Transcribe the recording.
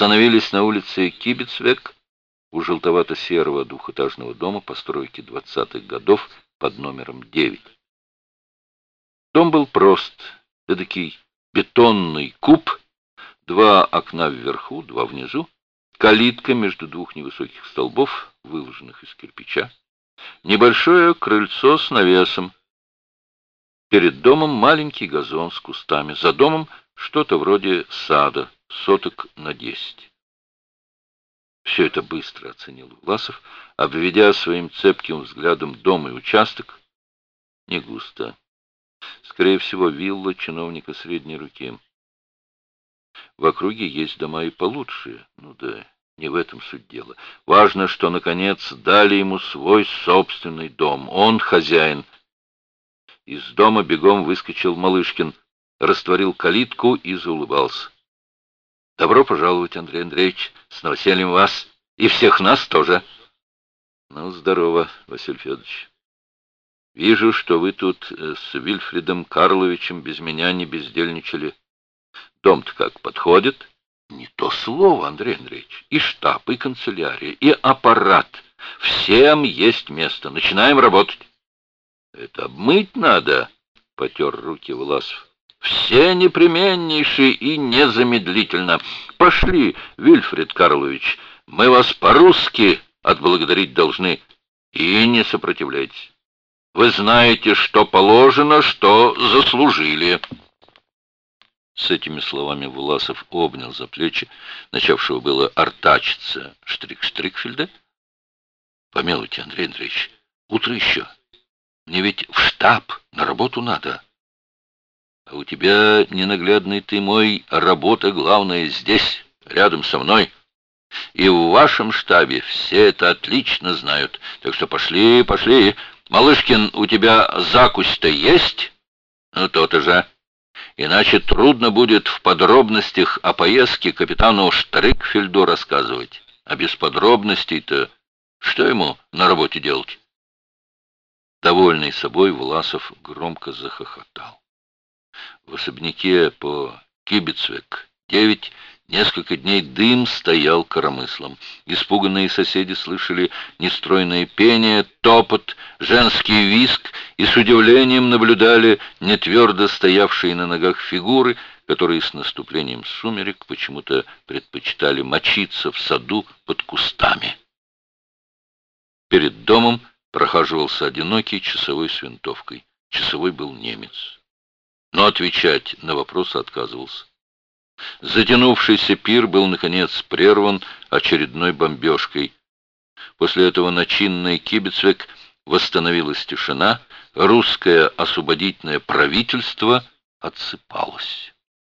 остановились на улице Кибицвек у желтовато-серого двухэтажного дома постройки 20-х годов под номером 9. Дом был прост, эдакий бетонный куб, два окна вверху, два внизу, калитка между двух невысоких столбов, выложенных из кирпича, небольшое крыльцо с навесом. Перед домом маленький газон с кустами, за домом что-то вроде сада, соток на десять. Все это быстро оценил Власов, обведя своим цепким взглядом дом и участок. Не густо. Скорее всего, вилла чиновника средней руки. В округе есть дома и получше. Ну да, не в этом суть дела. Важно, что, наконец, дали ему свой собственный дом. Он хозяин. Из дома бегом выскочил Малышкин, растворил калитку и заулыбался. Добро пожаловать, Андрей Андреевич, с новосельем вас и всех нас тоже. Ну, здорово, Василий Федорович. Вижу, что вы тут э, с Вильфридом Карловичем без меня не бездельничали. Дом-то как подходит? Не то слово, Андрей Андреевич. И штаб, и канцелярия, и аппарат. Всем есть место. Начинаем работать. Это обмыть надо, потер руки Власов. Все непременнейшие и незамедлительно. Пошли, Вильфред Карлович, мы вас по-русски отблагодарить должны. И не сопротивляйтесь. Вы знаете, что положено, что заслужили. С этими словами Власов обнял за плечи, начавшего было артачиться Штрик-Штрикфельда. Помилуйте, Андрей Андреевич, утро еще. Мне ведь в штаб на работу надо. А у тебя, ненаглядный ты мой, работа главная здесь, рядом со мной. И в вашем штабе все это отлично знают. Так что пошли, пошли. Малышкин, у тебя закусь-то есть? Ну, то-то же. Иначе трудно будет в подробностях о поездке капитану Штрикфельду рассказывать. А без подробностей-то что ему на работе делать? Довольный собой, Власов громко захохотал. В особняке по Кибицвек 9 несколько дней дым стоял коромыслом. Испуганные соседи слышали нестройное пение, топот, женский виск и с удивлением наблюдали нетвердо стоявшие на ногах фигуры, которые с наступлением сумерек почему-то предпочитали мочиться в саду под кустами. Перед домом прохаживался одинокий часовой с винтовкой. Часовой был немец но отвечать на вопросы отказывался. Затянувшийся пир был, наконец, прерван очередной бомбежкой. После этого на чинный Кибицвек восстановилась тишина, русское освободительное правительство отсыпалось.